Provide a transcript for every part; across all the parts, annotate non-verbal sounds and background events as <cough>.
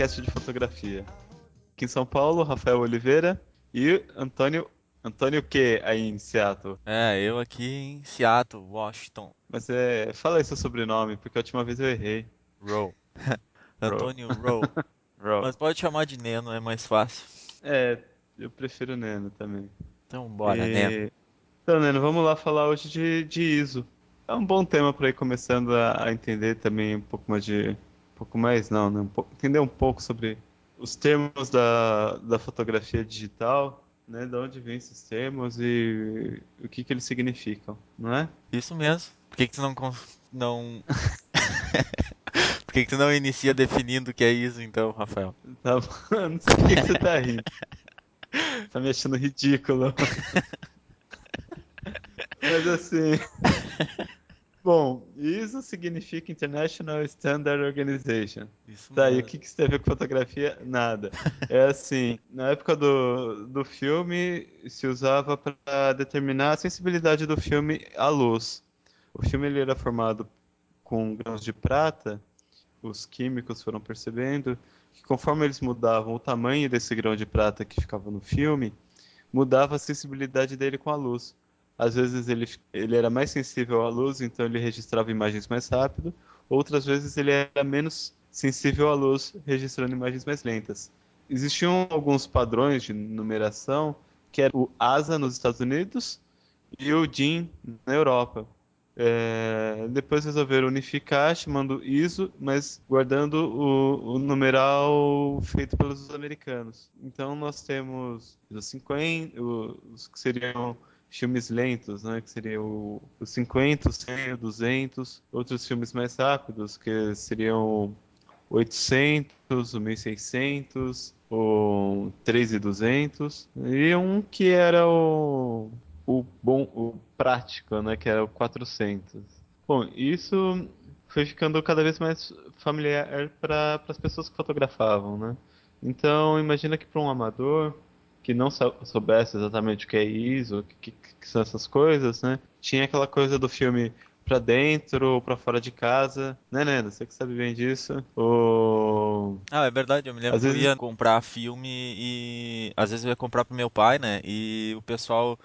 podcast de fotografia. Aqui em São Paulo, Rafael Oliveira e Antônio. Antônio que aí em Seattle? É, eu aqui em Seattle, Washington. Mas é. Fala aí seu sobrenome, porque a última vez eu errei. Rowe. <laughs> Antônio Rowe. <laughs> Rowe. Mas pode chamar de Neno, é mais fácil. É, eu prefiro Neno também. Então bora, E- Neno. Então, Neno, vamos lá falar hoje de, de ISO. É um bom tema para ir começando a, a entender também um pouco mais de. Um pouco mais, não, né? Um pouco- entender um pouco sobre os termos da, da fotografia digital, né? De onde vêm esses termos e o que, que eles significam, não é? Isso mesmo. Por que, que tu não. não... <laughs> Por que, que tu não inicia definindo o que é isso então, Rafael? Tá bom, <laughs> não sei por que que você tá rindo. Tá me achando ridículo. <laughs> Mas assim. Bom, ISO significa International Standard Organization. Isso Tá, e o que que isso tem a ver com fotografia? Nada. É assim, na época do, do filme se usava para determinar a sensibilidade do filme à luz. O filme ele era formado com grãos de prata, os químicos foram percebendo que conforme eles mudavam o tamanho desse grão de prata que ficava no filme, mudava a sensibilidade dele com a luz. Às vezes ele, ele era mais sensível à luz, então ele registrava imagens mais rápido. Outras vezes ele era menos sensível à luz, registrando imagens mais lentas. Existiam alguns padrões de numeração, que era o ASA nos Estados Unidos e o DIN na Europa. É, depois resolveram unificar, chamando ISO, mas guardando o, o numeral feito pelos americanos. Então nós temos os 50, os que seriam filmes lentos, né, que seria o, o 50, o 100, o 200, outros filmes mais rápidos, que seriam o 800, o 1600, o 3200, e um que era o, o bom, o prático, né, que era o 400. Bom, isso foi ficando cada vez mais familiar para as pessoas que fotografavam, né? Então, imagina que para um amador que não sou- soubesse exatamente o que é ISO, o que, que- são essas coisas, né? Tinha aquela coisa do filme pra dentro ou pra fora de casa, né, Nena? Você que sabe bem disso. O... Ah, é verdade, eu me lembro Às que eu vezes- ia comprar filme e às vezes eu ia comprar pro meu pai, né? E o pessoal,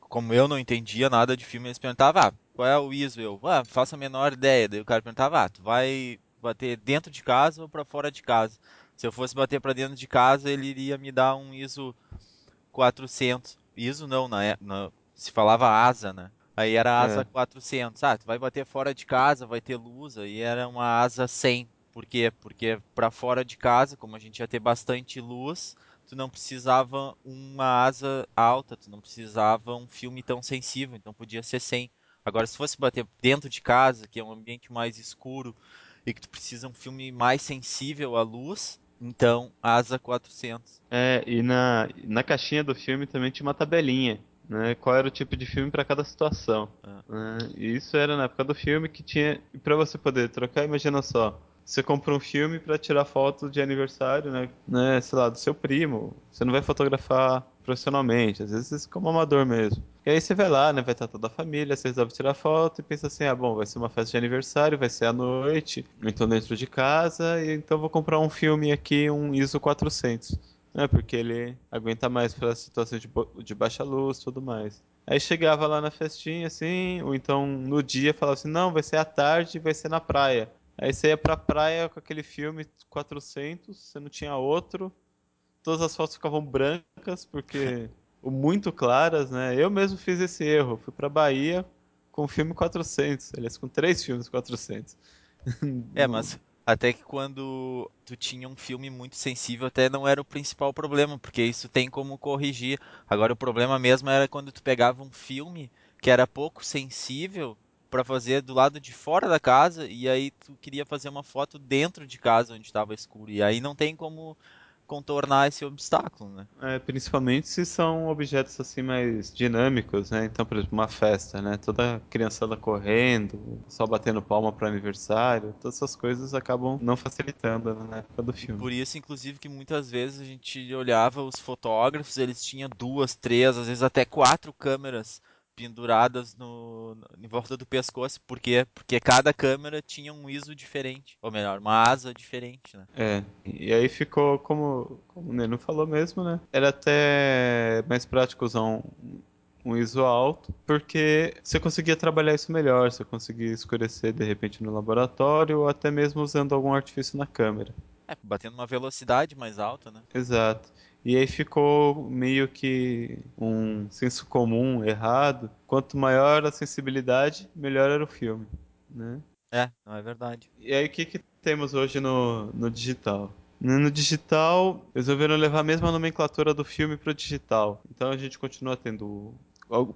como eu não entendia nada de filme, eles perguntavam, ah, qual é o ISO? Eu, ah, faço a menor ideia. Daí o cara perguntava, ah, tu vai bater dentro de casa ou pra fora de casa? Se eu fosse bater pra dentro de casa, ele iria me dar um ISO 400. ISO não, na, é- na- se falava asa, né? Aí era asa É. 400. Ah, tu vai bater fora de casa, vai ter luz, aí era uma asa 100. Por quê? Porque pra fora de casa, como a gente ia ter bastante luz, tu não precisava uma asa alta, tu não precisava um filme tão sensível, então podia ser 100. Agora, se fosse bater dentro de casa, que é um ambiente mais escuro e que tu precisa um filme mais sensível à luz, então asa 400. É, e na, na caixinha do filme também tinha uma tabelinha, né? Qual era o tipo de filme para cada situação. Ah. né? E isso era na época do filme que tinha. E para você poder trocar, imagina só. Você compra um filme para tirar foto de aniversário, né? né? Sei lá, do seu primo. Você não vai fotografar profissionalmente, às vezes como amador mesmo. E aí você vai lá, né? Vai estar toda a família, você resolve tirar foto e pensa assim: ah, bom, vai ser uma festa de aniversário, vai ser à noite, então dentro de casa, e então vou comprar um filme aqui, um ISO 400 né? Porque ele aguenta mais para situações de, de baixa luz, tudo mais. Aí chegava lá na festinha, assim, ou então no dia falava assim, não, vai ser à tarde, vai ser na praia. Aí você ia pra praia com aquele filme 400, você não tinha outro, todas as fotos ficavam brancas, porque muito claras, né? Eu mesmo fiz esse erro, fui pra Bahia com o filme 400, aliás, com três filmes 400. <laughs> É, mas até que quando tu tinha um filme muito sensível, até não era o principal problema, porque isso tem como corrigir. Agora o problema mesmo era quando tu pegava um filme que era pouco sensível pra fazer do lado de fora da casa e aí tu queria fazer uma foto dentro de casa onde estava escuro. E aí não tem como contornar esse obstáculo, né? É, principalmente se são objetos assim mais dinâmicos, né? Então, por exemplo, uma festa, né? Toda criançada correndo, só batendo palma para aniversário, todas essas coisas acabam não facilitando né, na época do filme. Por isso, inclusive, que muitas vezes a gente olhava os fotógrafos, eles tinham duas, três, às vezes até quatro câmeras penduradas no, em volta do pescoço. Por quê? Porque cada câmera tinha um ISO diferente. Ou melhor, uma asa diferente, né? É, e aí ficou como, como o Neno falou mesmo, né? Era até mais prático usar um, um ISO alto, porque você conseguia trabalhar isso melhor, você conseguia escurecer de repente no laboratório ou até mesmo usando algum artifício na câmera. É, batendo uma velocidade mais alta, né? Exato. E aí ficou meio que um senso comum errado. Quanto maior a sensibilidade, melhor era o filme, né? É, não é verdade. E aí o que, que temos hoje no, no digital? No digital, resolveram levar a mesma nomenclatura do filme para o digital. Então a gente continua tendo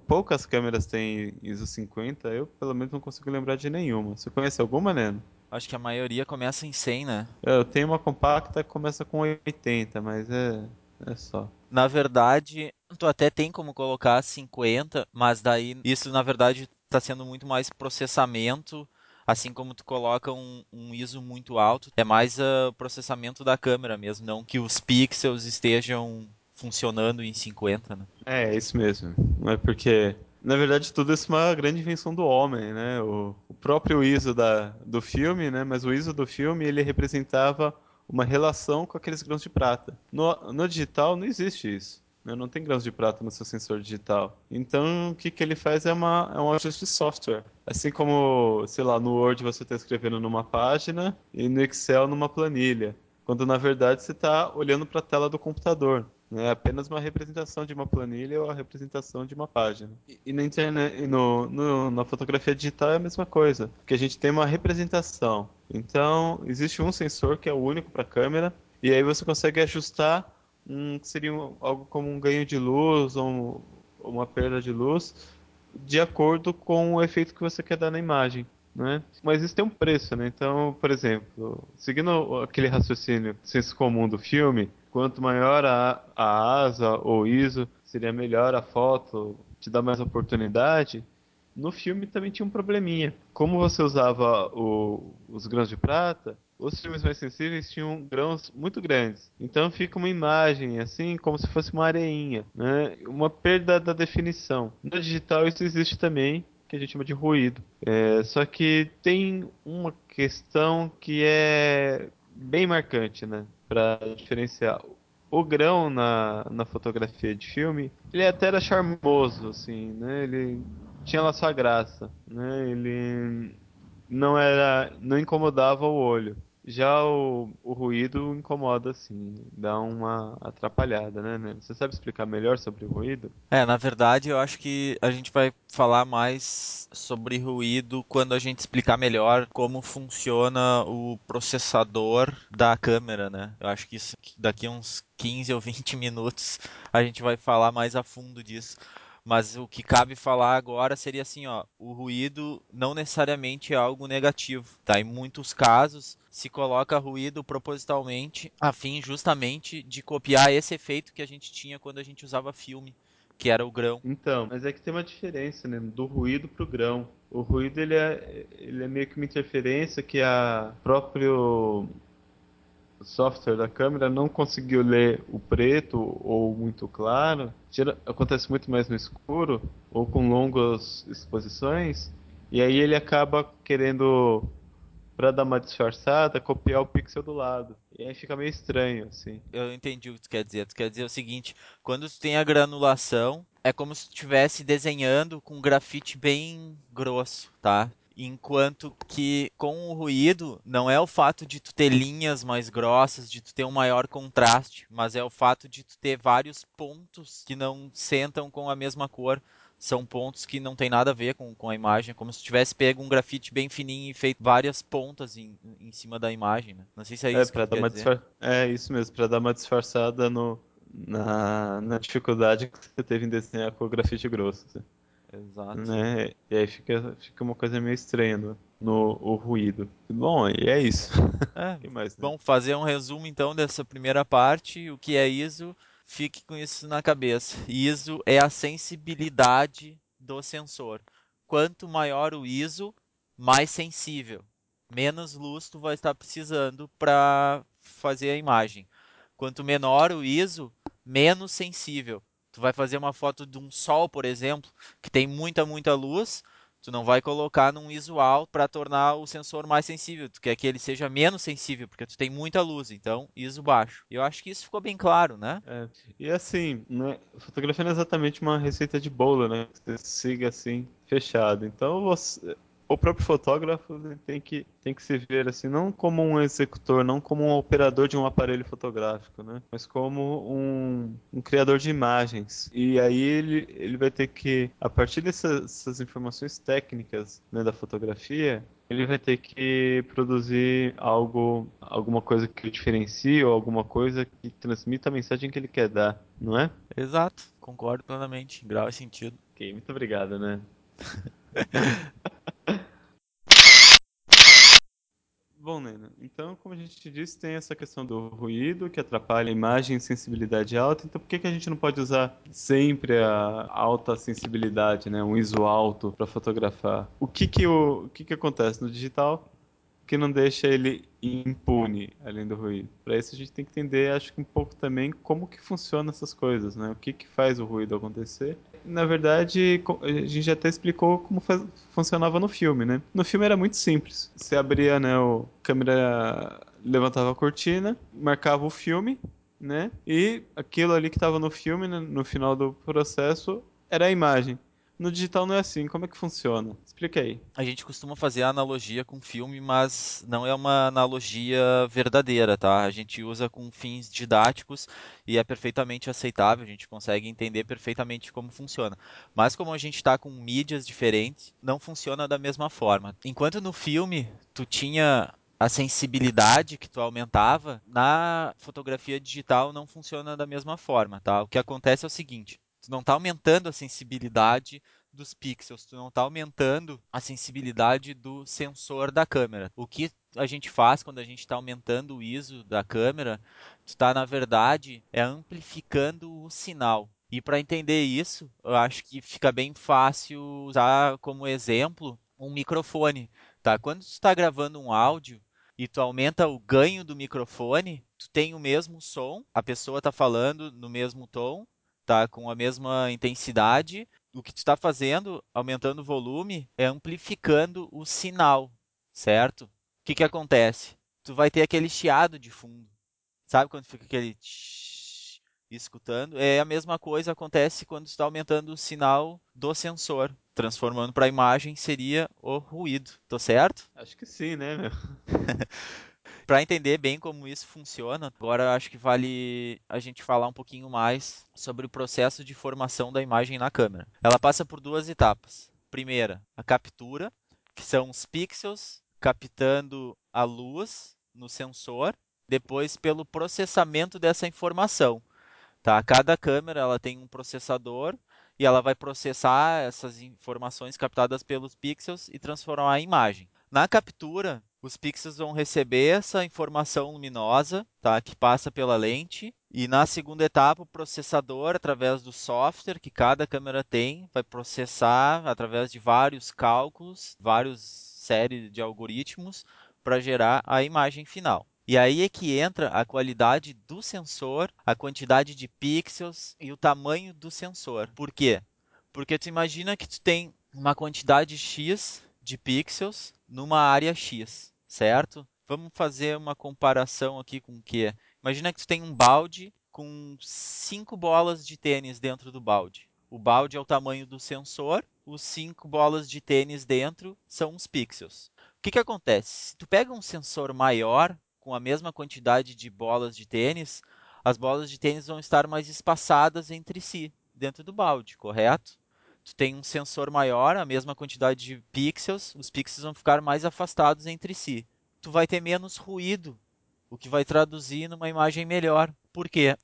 poucas câmeras têm ISO 50, eu pelo menos não consigo lembrar de nenhuma. Você conhece alguma, Neno? Acho que a maioria começa em 100, né? É, eu tenho uma compacta que começa com 80, mas é, é só. Na verdade, tu até tem como colocar 50, mas daí isso na verdade está sendo muito mais processamento, assim como tu coloca um, um ISO muito alto, é mais o uh, processamento da câmera mesmo, não que os pixels estejam funcionando em 50, né? É, é isso mesmo. Não é porque na verdade, tudo isso é uma grande invenção do homem, né? O, o, próprio ISO da, do filme, né? Mas o ISO do filme, ele representava uma relação com aqueles grãos de prata. No, no digital não existe isso. Né? Não tem grãos de prata no seu sensor digital. Então, o que, que ele faz é, uma, é um ajuste de software. Assim como, sei lá, no Word você está escrevendo numa página e no Excel numa planilha. Quando, na verdade, você está olhando para a tela do computador. É apenas uma representação de uma planilha ou a representação de uma página. E, e na internet, e no, no, na fotografia digital é a mesma coisa, porque a gente tem uma representação. Então, existe um sensor que é o único para a câmera, e aí você consegue ajustar um, seria um, algo como um ganho de luz ou um, uma perda de luz, de acordo com o efeito que você quer dar na imagem. Né? Mas isso tem um preço, né? Então, por exemplo, seguindo aquele raciocínio senso comum do filme, quanto maior a, a asa ou ISO, seria melhor a foto, te dá mais oportunidade. No filme também tinha um probleminha. Como você usava o, os grãos de prata, os filmes mais sensíveis tinham grãos muito grandes. Então fica uma imagem assim, como se fosse uma areinha, né? Uma perda da definição. No digital isso existe também, que a gente chama de ruído. É, só que tem uma questão que é bem marcante, né? Para diferenciar. O grão na, na fotografia de filme, ele até era charmoso, assim, né? Ele tinha lá sua graça, né? Ele não era, não incomodava o olho. Já o, o ruído incomoda, assim, dá uma atrapalhada, né, Você sabe explicar melhor sobre o ruído? É, na verdade, eu acho que a gente vai falar mais sobre ruído quando a gente explicar melhor como funciona o processador da câmera, né? Eu acho que isso daqui uns 15 ou 20 minutos a gente vai falar mais a fundo disso. Mas o que cabe falar agora seria assim, ó, o ruído não necessariamente é algo negativo, tá? Em muitos casos se coloca ruído propositalmente a fim justamente de copiar esse efeito que a gente tinha quando a gente usava filme, que era o grão. Então, mas é que tem uma diferença, né, do ruído pro grão. O ruído ele é, ele é meio que uma interferência que a próprio o software da câmera não conseguiu ler o preto ou muito claro, acontece muito mais no escuro ou com longas exposições, e aí ele acaba querendo, para dar uma disfarçada, copiar o pixel do lado. E aí fica meio estranho, assim. Eu entendi o que tu quer dizer. Tu quer dizer o seguinte, quando tu tem a granulação, é como se estivesse desenhando com um grafite bem grosso, tá? Enquanto que com o ruído não é o fato de tu ter linhas mais grossas, de tu ter um maior contraste, mas é o fato de tu ter vários pontos que não sentam com a mesma cor. São pontos que não tem nada a ver com, com a imagem, como se tivesse pego um grafite bem fininho e feito várias pontas em, em cima da imagem. Né? Não sei se é, é isso que dar uma disfar... É isso mesmo, para dar uma disfarçada no, na, na dificuldade que você teve em desenhar com o grafite grosso. Assim. Exato. Né? E aí fica, fica uma coisa meio estranha no, no o ruído. Bom, e é isso. É, <laughs> mais, né? Bom, fazer um resumo então dessa primeira parte. O que é ISO? Fique com isso na cabeça. ISO é a sensibilidade do sensor. Quanto maior o ISO, mais sensível. Menos luz tu vai estar precisando para fazer a imagem. Quanto menor o ISO, menos sensível Tu vai fazer uma foto de um sol, por exemplo, que tem muita, muita luz, tu não vai colocar num visual para tornar o sensor mais sensível. Tu quer que ele seja menos sensível, porque tu tem muita luz, então ISO baixo. Eu acho que isso ficou bem claro, né? É. E assim, né, fotografia não é exatamente uma receita de bolo, né? Você siga assim, fechado. Então você, o próprio fotógrafo tem que, tem que se ver assim, não como um executor, não como um operador de um aparelho fotográfico, né? Mas como um, um criador de imagens. E aí ele, ele vai ter que, a partir dessas, dessas informações técnicas né, da fotografia, ele vai ter que produzir algo, alguma coisa que o diferencie ou alguma coisa que transmita a mensagem que ele quer dar, não é? Exato, concordo plenamente, grau e sentido. Ok, muito obrigado, né? <laughs> Bom, Nena, então, como a gente disse, tem essa questão do ruído que atrapalha a imagem e sensibilidade alta. Então, por que, que a gente não pode usar sempre a alta sensibilidade, né, um ISO alto para fotografar? O que que, o, o que que acontece no digital que não deixa ele impune, além do ruído? Para isso a gente tem que entender, acho que um pouco também como que funcionam essas coisas, né? O que que faz o ruído acontecer na verdade, a gente até explicou como faz, funcionava no filme, né? No filme era muito simples. Você abria, né, o câmera levantava a cortina, marcava o filme, né? E aquilo ali que estava no filme, né, no final do processo, era a imagem. No digital não é assim. Como é que funciona? Explica aí. A gente costuma fazer a analogia com filme, mas não é uma analogia verdadeira, tá? A gente usa com fins didáticos e é perfeitamente aceitável, a gente consegue entender perfeitamente como funciona. Mas como a gente está com mídias diferentes, não funciona da mesma forma. Enquanto no filme tu tinha a sensibilidade que tu aumentava, na fotografia digital não funciona da mesma forma, tá? O que acontece é o seguinte, tu não está aumentando a sensibilidade dos pixels, tu não está aumentando a sensibilidade do sensor da câmera. O que a gente faz quando a gente está aumentando o ISO da câmera, tu está na verdade é amplificando o sinal. E para entender isso, eu acho que fica bem fácil usar como exemplo um microfone. Tá? Quando tu está gravando um áudio e tu aumenta o ganho do microfone, tu tem o mesmo som, a pessoa está falando no mesmo tom, tá com a mesma intensidade, o que tu está fazendo, aumentando o volume, é amplificando o sinal, certo? O que, que acontece? Tu vai ter aquele chiado de fundo. Sabe quando fica aquele tsh, escutando? É a mesma coisa acontece quando está aumentando o sinal do sensor. Transformando para a imagem seria o ruído. Tô certo? Acho que sim, né, meu? <laughs> Para entender bem como isso funciona, agora acho que vale a gente falar um pouquinho mais sobre o processo de formação da imagem na câmera. Ela passa por duas etapas. Primeira, a captura, que são os pixels captando a luz no sensor, depois pelo processamento dessa informação. Tá? Cada câmera ela tem um processador e ela vai processar essas informações captadas pelos pixels e transformar em imagem. Na captura, os pixels vão receber essa informação luminosa, tá, que passa pela lente, e na segunda etapa o processador, através do software que cada câmera tem, vai processar através de vários cálculos, várias séries de algoritmos para gerar a imagem final. E aí é que entra a qualidade do sensor, a quantidade de pixels e o tamanho do sensor. Por quê? Porque tu imagina que tu tem uma quantidade X de pixels numa área X, certo? Vamos fazer uma comparação aqui com o que? Imagina que tu tem um balde com cinco bolas de tênis dentro do balde. O balde é o tamanho do sensor, os cinco bolas de tênis dentro são os pixels. O que, que acontece? Se tu pega um sensor maior, com a mesma quantidade de bolas de tênis, as bolas de tênis vão estar mais espaçadas entre si, dentro do balde, correto? Tu tem um sensor maior, a mesma quantidade de pixels, os pixels vão ficar mais afastados entre si. Tu vai ter menos ruído, o que vai traduzir numa imagem melhor. Por quê?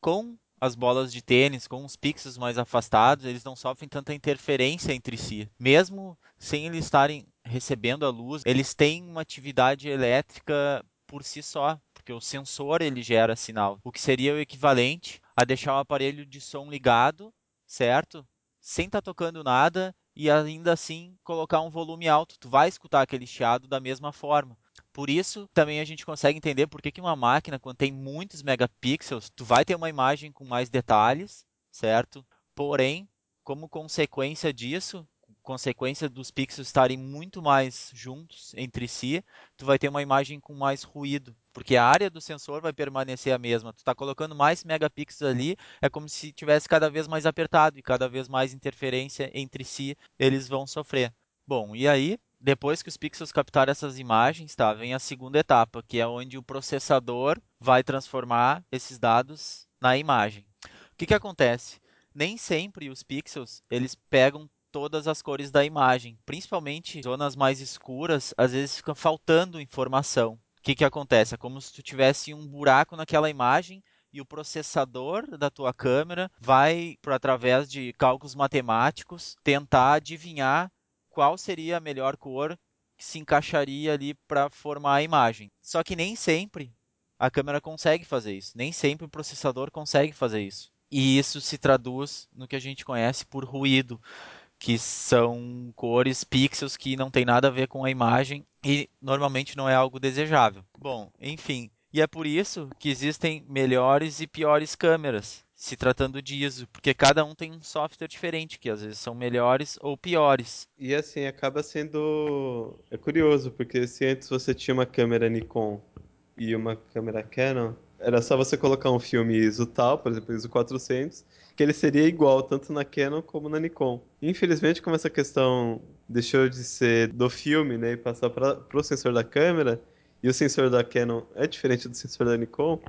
Com as bolas de tênis, com os pixels mais afastados, eles não sofrem tanta interferência entre si. Mesmo sem eles estarem recebendo a luz, eles têm uma atividade elétrica por si só, porque o sensor ele gera sinal, o que seria o equivalente a deixar o aparelho de som ligado, certo? Sem estar tá tocando nada e ainda assim colocar um volume alto. Tu vai escutar aquele chiado da mesma forma. Por isso, também a gente consegue entender por que, que uma máquina, quando tem muitos megapixels, tu vai ter uma imagem com mais detalhes, certo? Porém, como consequência disso, consequência dos pixels estarem muito mais juntos entre si, tu vai ter uma imagem com mais ruído, porque a área do sensor vai permanecer a mesma. Tu está colocando mais megapixels ali, é como se tivesse cada vez mais apertado e cada vez mais interferência entre si eles vão sofrer. Bom, e aí, depois que os pixels captarem essas imagens, tá, vem a segunda etapa, que é onde o processador vai transformar esses dados na imagem. O que, que acontece? Nem sempre os pixels eles pegam todas as cores da imagem, principalmente zonas mais escuras, às vezes fica faltando informação. O que, que acontece? É como se tu tivesse um buraco naquela imagem e o processador da tua câmera vai, por através de cálculos matemáticos, tentar adivinhar qual seria a melhor cor que se encaixaria ali para formar a imagem. Só que nem sempre a câmera consegue fazer isso, nem sempre o processador consegue fazer isso. E isso se traduz no que a gente conhece por ruído que são cores, pixels que não tem nada a ver com a imagem e normalmente não é algo desejável. Bom, enfim, e é por isso que existem melhores e piores câmeras, se tratando de ISO, porque cada um tem um software diferente, que às vezes são melhores ou piores. E assim, acaba sendo. É curioso, porque se antes você tinha uma câmera Nikon e uma câmera Canon, era só você colocar um filme ISO tal, por exemplo, ISO 400, que ele seria igual tanto na Canon como na Nikon. Infelizmente, como essa questão deixou de ser do filme, né, e passar para o sensor da câmera, e o sensor da Canon é diferente do sensor da Nikon,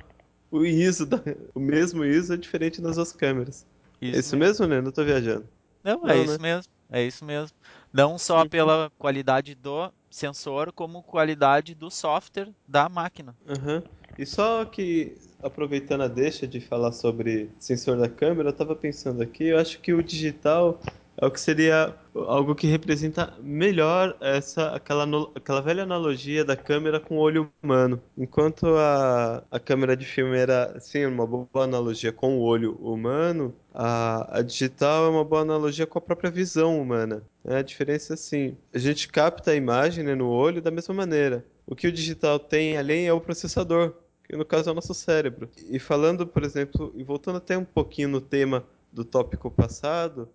o ISO, da, o mesmo ISO é diferente nas duas câmeras. Isso é isso mesmo, né? Não estou viajando. Não, Não é né? isso mesmo. É isso mesmo. Não só pela qualidade do sensor, como qualidade do software da máquina. Uhum. E só que, aproveitando a deixa de falar sobre sensor da câmera, eu estava pensando aqui, eu acho que o digital é o que seria algo que representa melhor essa aquela, aquela velha analogia da câmera com o olho humano. Enquanto a, a câmera de filme era, sim, uma boa analogia com o olho humano, a, a digital é uma boa analogia com a própria visão humana. É, a diferença é assim, a gente capta a imagem né, no olho da mesma maneira. O que o digital tem além é o processador, que no caso é o nosso cérebro. E falando, por exemplo, e voltando até um pouquinho no tema do tópico passado,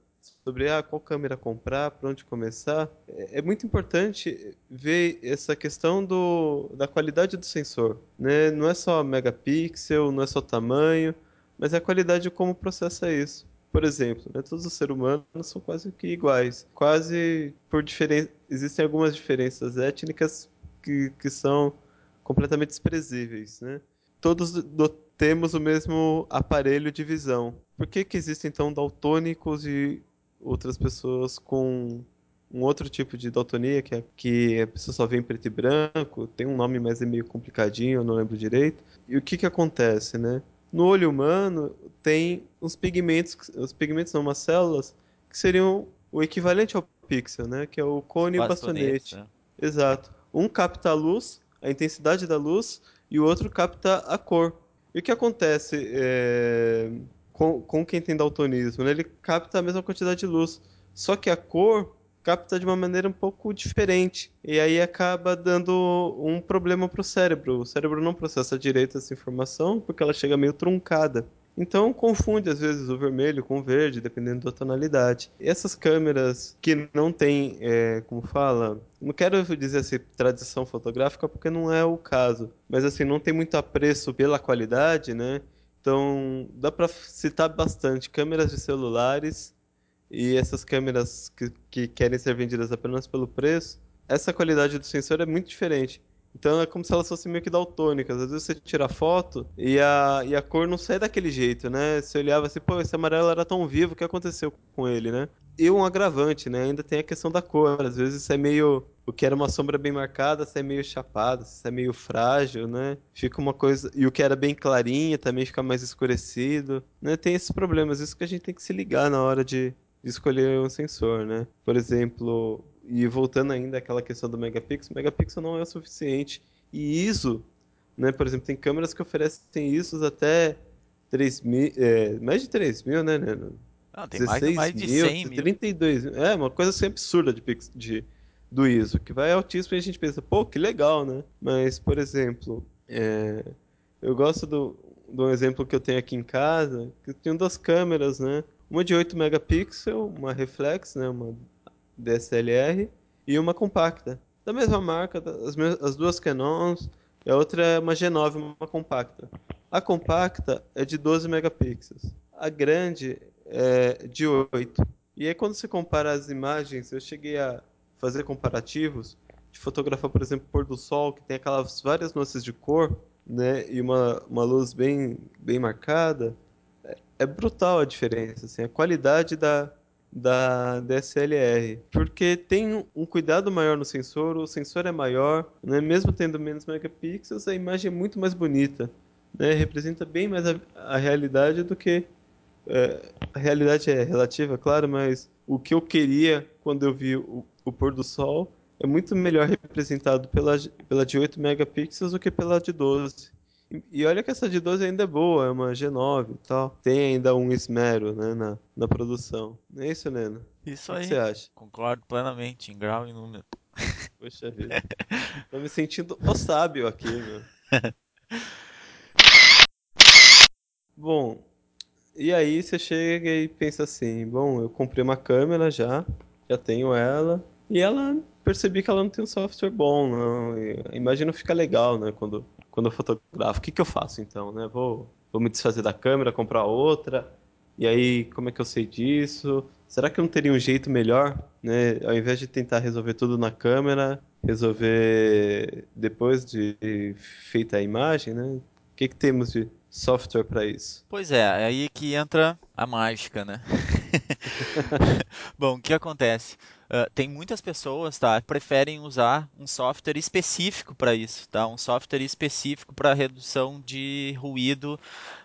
sobre ah, qual câmera comprar, para onde começar, é, é, muito importante ver essa questão do, da qualidade do sensor. Né? Não é só megapixel, não é só tamanho, mas é a qualidade de como processa isso. Por exemplo, né, todos os seres humanos são quase que iguais. Quase por diferença. Existem algumas diferenças étnicas que, que são completamente desprezíveis. Né? Todos do, temos o mesmo aparelho de visão. Por que, que existem então daltônicos e outras pessoas com um outro tipo de daltonia, que, é, que a pessoa só vê em preto e branco, tem um nome, mas é meio complicadinho, eu não lembro direito. E o que que acontece, né? No olho humano tem uns pigmentos, os pigmentos são umas células que seriam o equivalente ao pixel, né? Que é o cone e o bastonete. É. Exato. Um capta a luz, a intensidade da luz, e o outro capta a cor. E o que acontece é com, com quem tem daltonismo, né? ele capta a mesma quantidade de luz, só que a cor capta de uma maneira um pouco diferente e aí acaba dando um problema para o cérebro. O cérebro não processa direito essa informação porque ela chega meio truncada. Então confunde às vezes o vermelho com o verde, dependendo da tonalidade. E essas câmeras que não tem, é, como fala, não quero dizer assim tradição fotográfica porque não é o caso, mas assim não tem muito apreço pela qualidade, né? Então, dá para citar bastante câmeras de celulares e essas câmeras que, que querem ser vendidas apenas pelo preço. Essa qualidade do sensor é muito diferente. Então é como se elas fossem meio que daltônicas. Às vezes você tira foto e a, e a cor não sai daquele jeito, né? Você olhava assim, pô, esse amarelo era tão vivo, o que aconteceu com ele, né? E um agravante, né? Ainda tem a questão da cor. Às vezes isso é meio o que era uma sombra bem marcada, se é meio chapado, se é meio frágil, né? Fica uma coisa. E o que era bem clarinha também fica mais escurecido. Né? Tem esses problemas, isso que a gente tem que se ligar na hora de, de escolher um sensor, né? Por exemplo, e voltando ainda àquela questão do megapixel, megapixel não é o suficiente. E ISO, né? Por exemplo, tem câmeras que oferecem ISOs até 3 mil, é, mais de 3 mil, né? né? Não, tem mais, mais de 100 mil. 32 mil. É, uma coisa assim absurda de, de do ISO, que vai altíssimo e a gente pensa, pô, que legal, né? Mas, por exemplo, é, eu gosto do de um exemplo que eu tenho aqui em casa, que eu tenho duas câmeras, né? Uma de 8 megapixels, uma reflex, né? Uma DSLR, e uma compacta. Da mesma marca, as, as duas Canons, e a outra é uma G9, uma compacta. A compacta é de 12 megapixels. A grande é de 8. E aí quando você compara as imagens, eu cheguei a fazer comparativos de fotografar, por exemplo, pôr do sol, que tem aquelas várias nuances de cor, né, e uma, uma luz bem, bem marcada. É, é brutal a diferença, assim, a qualidade da, da DSLR, porque tem um cuidado maior no sensor, o sensor é maior, né? mesmo tendo menos megapixels, a imagem é muito mais bonita, né? representa bem mais a, a realidade do que é, a realidade é relativa, claro, mas o que eu queria quando eu vi o, o pôr do sol é muito melhor representado pela, pela de 8 megapixels do que pela de 12. E olha que essa de 12 ainda é boa, é uma G9 e tal. Tem ainda um esmero né, na, na produção. Não é isso, Neno? Isso o aí. que você acha? Concordo plenamente, em grau e número. <laughs> Poxa vida. Tô me sentindo o sábio aqui, meu. <laughs> Bom, e aí você chega e pensa assim, bom, eu comprei uma câmera já, já tenho ela, e ela percebi que ela não tem um software bom, não. E não fica legal, né, quando, quando eu fotografo. O que que eu faço então, né? Vou, vou me desfazer da câmera, comprar outra. E aí, como é que eu sei disso? Será que eu não teria um jeito melhor, né? Ao invés de tentar resolver tudo na câmera, resolver depois de feita a imagem, né? O que que temos de software para isso? Pois é, é aí que entra a mágica, né? <laughs> Bom, o que acontece? Uh, tem muitas pessoas, tá, que preferem usar um software específico para isso, tá? Um software específico para redução de ruído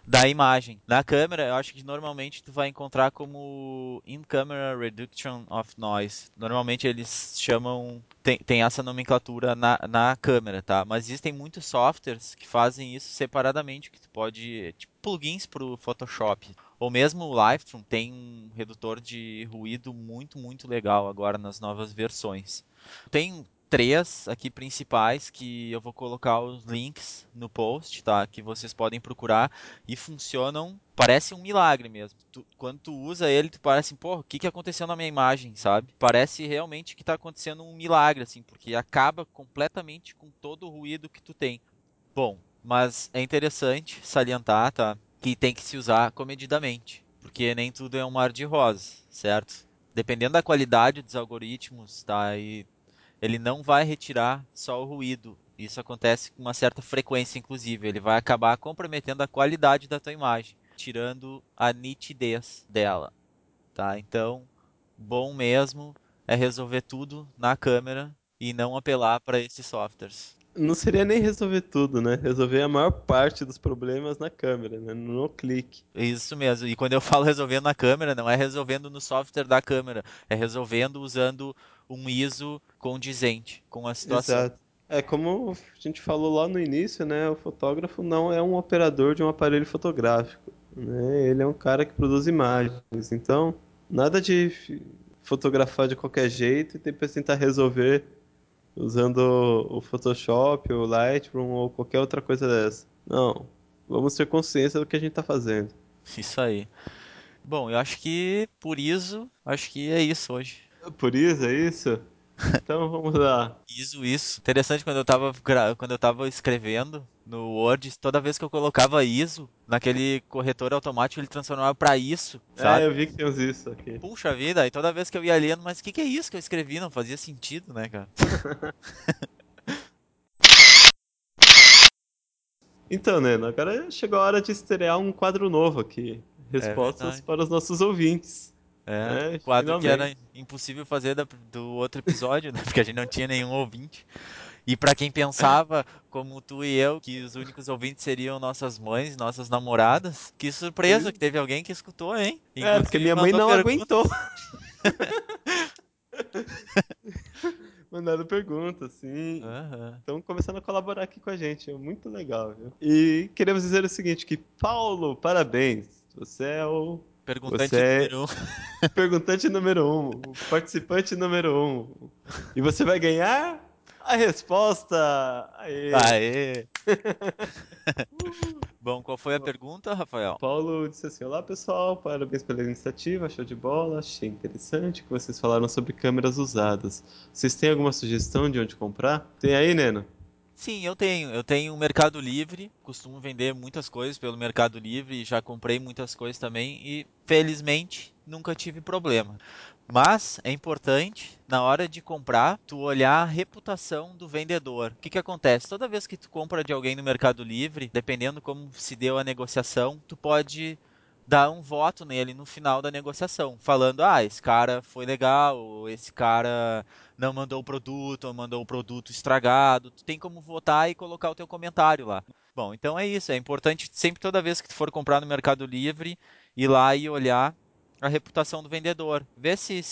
da imagem. Na câmera, eu acho que normalmente tu vai encontrar como In-Camera Reduction of Noise. Normalmente eles chamam tem, tem essa nomenclatura na, na câmera, tá? Mas existem muitos softwares que fazem isso separadamente, que tu pode tipo plugins para o Photoshop. Ou mesmo o Lightroom tem um redutor de ruído muito, muito legal agora nas novas versões. Tem três aqui principais que eu vou colocar os links no post, tá? Que vocês podem procurar e funcionam. Parece um milagre mesmo. Tu, quando tu usa ele, tu parece, pô, o que, que aconteceu na minha imagem, sabe? Parece realmente que está acontecendo um milagre, assim, porque acaba completamente com todo o ruído que tu tem. Bom, mas é interessante salientar, tá? Que tem que se usar comedidamente, porque nem tudo é um mar de rosas, certo? Dependendo da qualidade dos algoritmos, tá? E ele não vai retirar só o ruído. Isso acontece com uma certa frequência, inclusive. Ele vai acabar comprometendo a qualidade da tua imagem, tirando a nitidez dela, tá? Então, bom mesmo é resolver tudo na câmera e não apelar para esses softwares não seria nem resolver tudo, né? Resolver a maior parte dos problemas na câmera, né? No clique. Isso mesmo. E quando eu falo resolvendo na câmera, não é resolvendo no software da câmera, é resolvendo usando um ISO condizente com a situação. Exato. É como a gente falou lá no início, né? O fotógrafo não é um operador de um aparelho fotográfico, né? Ele é um cara que produz imagens. Então, nada de fotografar de qualquer jeito e tentar resolver usando o Photoshop, o Lightroom ou qualquer outra coisa dessa. Não. Vamos ter consciência do que a gente está fazendo. <laughs> Isso aí. Bom, eu acho que por isso, acho que é isso hoje. Por isso, é isso? <laughs> Então vamos lá. Isso, isso. Interessante quando eu tava, quando eu tava escrevendo no Word, toda vez que eu colocava ISO naquele corretor automático, ele transformava para isso. Sabe? É, eu vi que tem uns isso aqui. Puxa vida, e toda vez que eu ia lendo, mas o que, que é isso que eu escrevi? Não fazia sentido, né, cara? <laughs> então, Neno, agora chegou a hora de estrear um quadro novo aqui. Respostas é para os nossos ouvintes. É, é quadro que era impossível fazer do outro episódio, né? <laughs> Porque a gente não tinha nenhum ouvinte. E para quem pensava, como tu e eu, que os únicos ouvintes seriam nossas mães, nossas namoradas, que surpresa que teve alguém que escutou, hein? Inclusive, é, porque minha mãe não perguntas. aguentou. <laughs> Mandaram perguntas, sim. Uhum. Estão começando a colaborar aqui com a gente. É muito legal, viu? E queremos dizer o seguinte, que Paulo, parabéns. Você é o Perguntante você é número um. <laughs> Perguntante número um. Participante número um. E você vai ganhar a resposta. Aê! Aê! <laughs> Bom, qual foi a pergunta, Rafael? Paulo disse assim: Olá pessoal, parabéns pela iniciativa, show de bola, achei interessante que vocês falaram sobre câmeras usadas. Vocês têm alguma sugestão de onde comprar? Tem aí, Neno? Sim, eu tenho. Eu tenho o Mercado Livre, costumo vender muitas coisas pelo Mercado Livre e já comprei muitas coisas também e felizmente nunca tive problema. Mas é importante, na hora de comprar, tu olhar a reputação do vendedor. O que, que acontece? Toda vez que tu compra de alguém no Mercado Livre, dependendo como se deu a negociação, tu pode dar um voto nele no final da negociação, falando: ah, esse cara foi legal, ou esse cara não mandou o produto, ou mandou o produto estragado. Tu tem como votar e colocar o teu comentário lá. Bom, então é isso. É importante sempre, toda vez que tu for comprar no Mercado Livre, ir lá e olhar a reputação do vendedor. Ver se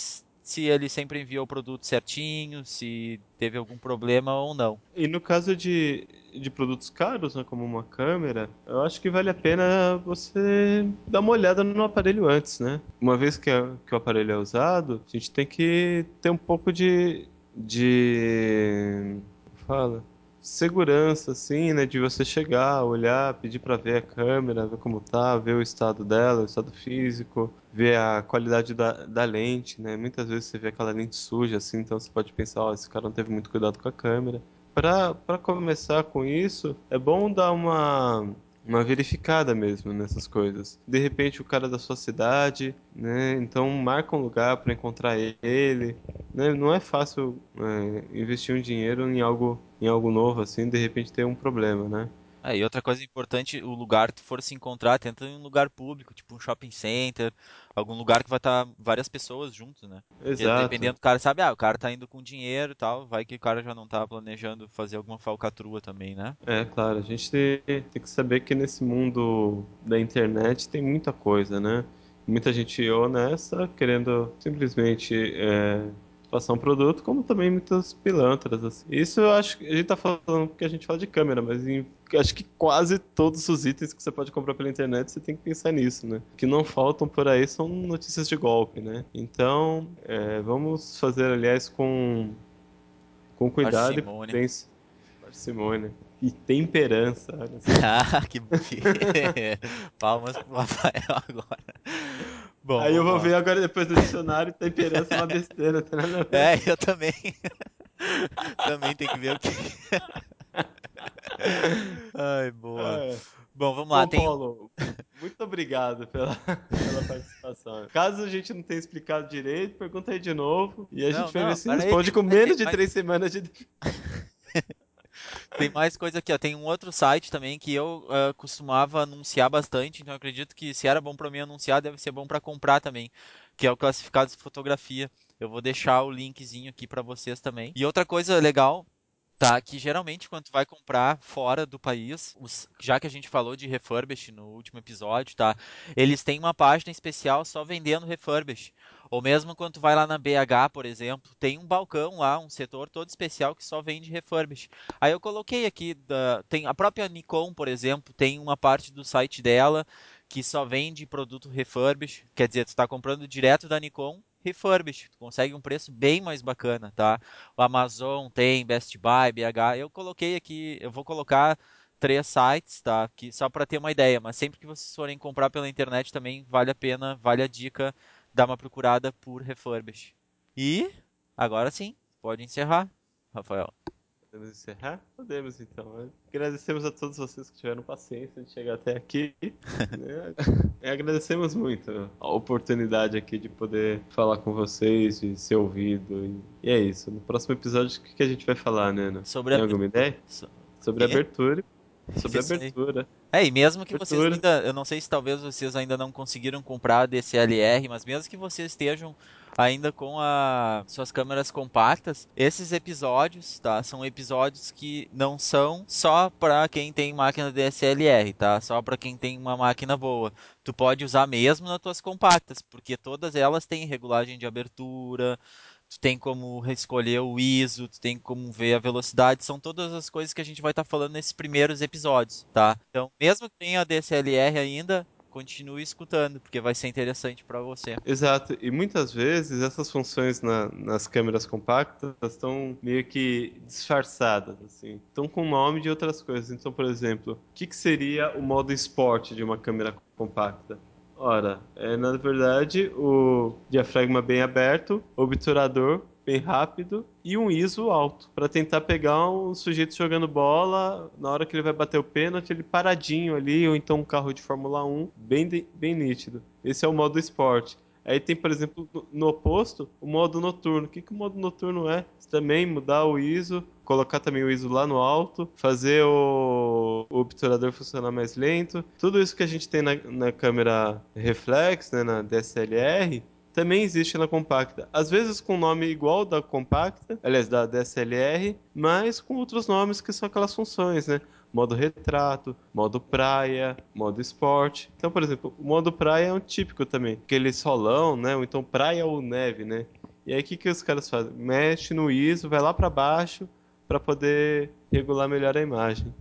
se ele sempre enviou o produto certinho, se teve algum problema ou não. E no caso de, de produtos caros, né, como uma câmera, eu acho que vale a pena você dar uma olhada no aparelho antes, né? Uma vez que, a, que o aparelho é usado, a gente tem que ter um pouco de. de. fala segurança, assim, né? De você chegar, olhar, pedir para ver a câmera, ver como tá, ver o estado dela, o estado físico, ver a qualidade da, da lente, né? Muitas vezes você vê aquela lente suja, assim, então você pode pensar, ó, oh, esse cara não teve muito cuidado com a câmera. Para começar com isso, é bom dar uma uma verificada mesmo nessas coisas. De repente o cara da sua cidade, né? Então marca um lugar para encontrar ele. Né? Não é fácil é, investir um dinheiro em algo em algo novo assim, de repente ter um problema, né? É, e outra coisa importante, o lugar que tu for se encontrar, tenta em um lugar público, tipo um shopping center, algum lugar que vai estar tá várias pessoas juntos, né? Exato. Porque dependendo do cara, sabe, ah, o cara tá indo com dinheiro e tal, vai que o cara já não tá planejando fazer alguma falcatrua também, né? É, claro, a gente tem, tem que saber que nesse mundo da internet tem muita coisa, né? Muita gente honesta querendo simplesmente é, passar um produto, como também muitas pilantras. Assim. Isso eu acho que a gente tá falando porque a gente fala de câmera, mas em, acho que quase todos os itens que você pode comprar pela internet você tem que pensar nisso, né? O que não faltam por aí são notícias de golpe, né? Então, é, vamos fazer, aliás, com, com cuidado Parcimônia. e pense. Parcimônia. E temperança. <laughs> ah, que <laughs> Palmas pro Rafael agora. Bom, Aí eu vou ver agora depois do dicionário, temperança é uma besteira, tá nada É, eu também. <laughs> também tem que ver o que. Ai, boa. É. Bom, vamos lá. Bom, tem... Paulo, muito obrigado pela, pela participação. Caso a gente não tenha explicado direito, pergunta aí de novo e a não, gente vai ver se responde aí. com menos de três semanas de. Tem mais coisa aqui, ó. Tem um outro site também que eu uh, costumava anunciar bastante, então acredito que se era bom para mim anunciar, deve ser bom para comprar também, que é o Classificados de Fotografia. Eu vou deixar o linkzinho aqui para vocês também. E outra coisa legal tá? Que geralmente quando tu vai comprar fora do país, os, já que a gente falou de refurbish no último episódio, tá? Eles têm uma página especial só vendendo refurbish. Ou mesmo quando tu vai lá na BH, por exemplo, tem um balcão lá, um setor todo especial que só vende refurbish. Aí eu coloquei aqui, da, tem a própria Nikon, por exemplo, tem uma parte do site dela que só vende produto refurbish, quer dizer, tu está comprando direto da Nikon refurbished, tu consegue um preço bem mais bacana, tá? O Amazon tem, Best Buy, BH, eu coloquei aqui, eu vou colocar três sites, tá? Que, só para ter uma ideia, mas sempre que vocês forem comprar pela internet também vale a pena, vale a dica dar uma procurada por refurbish. E agora sim, pode encerrar, Rafael. Podemos encerrar? Podemos então. Agradecemos a todos vocês que tiveram paciência de chegar até aqui. <laughs> né? Agradecemos muito a oportunidade aqui de poder falar com vocês, de ser ouvido. E, é isso. No próximo episódio, o que a gente vai falar, Nena? Sobre Tem a... alguma ideia? So... Sobre a abertura. Sobre a abertura. É, e mesmo que abertura. vocês ainda. Eu não sei se talvez vocês ainda não conseguiram comprar a DCLR, mas mesmo que vocês estejam ainda com a, suas câmeras compactas, esses episódios, tá? São episódios que não são só para quem tem máquina DSLR, tá? Só para quem tem uma máquina boa. Tu pode usar mesmo nas tuas compactas, porque todas elas têm regulagem de abertura, tu tem como escolher o ISO, tu tem como ver a velocidade, são todas as coisas que a gente vai estar tá falando nesses primeiros episódios, tá? Então, mesmo que tenha DSLR ainda, continue escutando, porque vai ser interessante para você. Exato, e muitas vezes essas funções na, nas câmeras compactas estão meio que disfarçadas, assim, estão com o nome de outras coisas. Então, por exemplo, o que, que seria o modo esporte de uma câmera compacta? Ora, é na verdade o diafragma bem aberto, obturador bem rápido e um ISO alto para tentar pegar um sujeito jogando bola na hora que ele vai bater o pênalti, ele paradinho ali, ou então um carro de Fórmula 1 bem, bem nítido. Esse é o modo esporte. Aí tem, por exemplo, no oposto, o modo noturno. O que, que o modo noturno é? Também mudar o ISO, colocar também o ISO lá no alto, fazer o, o obturador funcionar mais lento. Tudo isso que a gente tem na, na câmera reflex, né, na DSLR, também existe na compacta. Às vezes com nome igual da compacta, aliás, da DSLR, mas com outros nomes que são aquelas funções, né? Modo retrato, modo praia, modo esporte. Então, por exemplo, o modo praia é um típico também. Aquele solão, né? Ou então praia ou neve, né? E aí o que, que os caras fazem? Mexe no ISO, vai lá para baixo para poder regular melhor a imagem.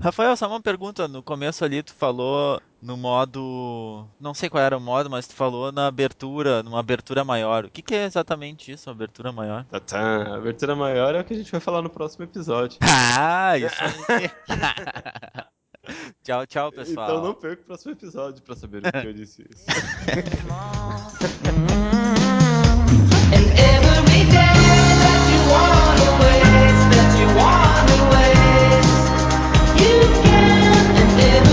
Rafael, só uma pergunta. No começo ali tu falou no modo. Não sei qual era o modo, mas tu falou na abertura, numa abertura maior. O que, que é exatamente isso, abertura maior? Tatã. Abertura maior é o que a gente vai falar no próximo episódio. <laughs> Ah, isso aí. <laughs> tchau, tchau, pessoal. Então não perca o próximo episódio para saber o que eu disse isso. walk away. You can and